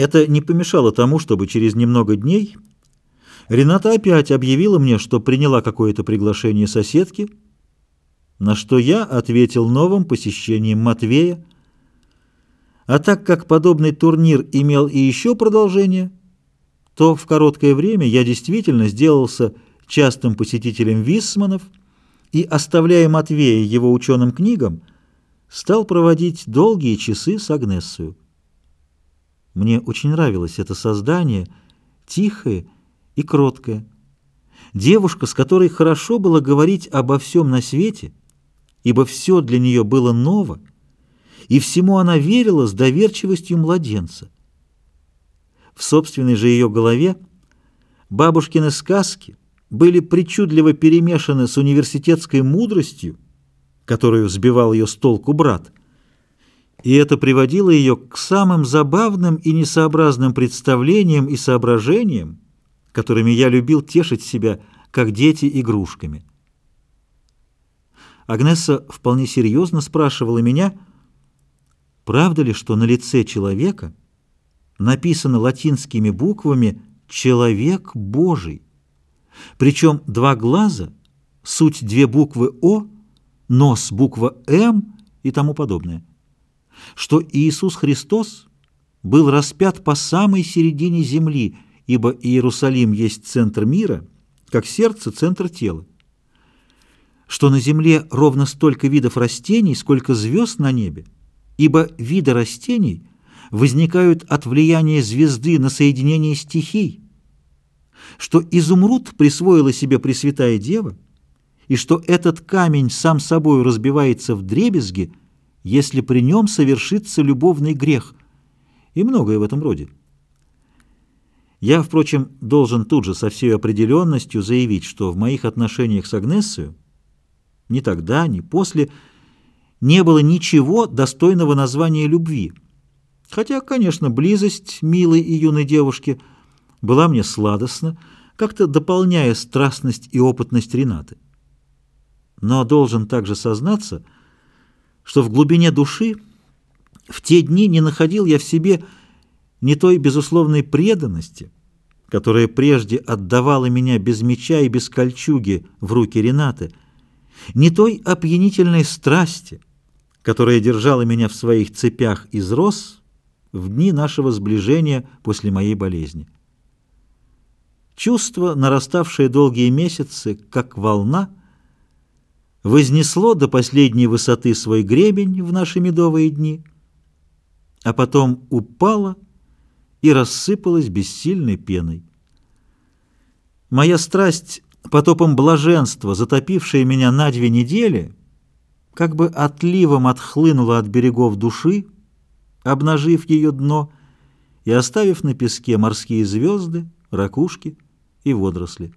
Это не помешало тому, чтобы через немного дней Рената опять объявила мне, что приняла какое-то приглашение соседки, на что я ответил новым посещением Матвея, а так как подобный турнир имел и еще продолжение, то в короткое время я действительно сделался частым посетителем Виссманов и, оставляя Матвея его ученым книгам, стал проводить долгие часы с Агнессою. Мне очень нравилось это создание, тихое и кроткое. Девушка, с которой хорошо было говорить обо всем на свете, ибо все для нее было ново, и всему она верила с доверчивостью младенца. В собственной же ее голове бабушкины сказки были причудливо перемешаны с университетской мудростью, которую сбивал ее с толку брат – и это приводило ее к самым забавным и несообразным представлениям и соображениям, которыми я любил тешить себя, как дети, игрушками. Агнесса вполне серьезно спрашивала меня, правда ли, что на лице человека написано латинскими буквами «Человек Божий», причем два глаза, суть две буквы «О», нос буква «М» и тому подобное что Иисус Христос был распят по самой середине земли, ибо Иерусалим есть центр мира, как сердце – центр тела. Что на земле ровно столько видов растений, сколько звезд на небе, ибо виды растений возникают от влияния звезды на соединение стихий, что изумруд присвоила себе Пресвятая Дева, и что этот камень сам собой разбивается в дребезги – если при нем совершится любовный грех, и многое в этом роде. Я, впрочем, должен тут же со всей определенностью заявить, что в моих отношениях с Агнессою ни тогда, ни после не было ничего достойного названия любви. Хотя, конечно, близость милой и юной девушки была мне сладостна, как-то дополняя страстность и опытность Ренаты. Но должен также сознаться, что в глубине души в те дни не находил я в себе ни той безусловной преданности, которая прежде отдавала меня без меча и без кольчуги в руки Ренаты, ни той опьянительной страсти, которая держала меня в своих цепях из роз в дни нашего сближения после моей болезни. Чувство, нараставшее долгие месяцы, как волна, вознесло до последней высоты свой гребень в наши медовые дни, а потом упало и рассыпалось бессильной пеной. Моя страсть потопом блаженства, затопившая меня на две недели, как бы отливом отхлынула от берегов души, обнажив ее дно и оставив на песке морские звезды, ракушки и водоросли.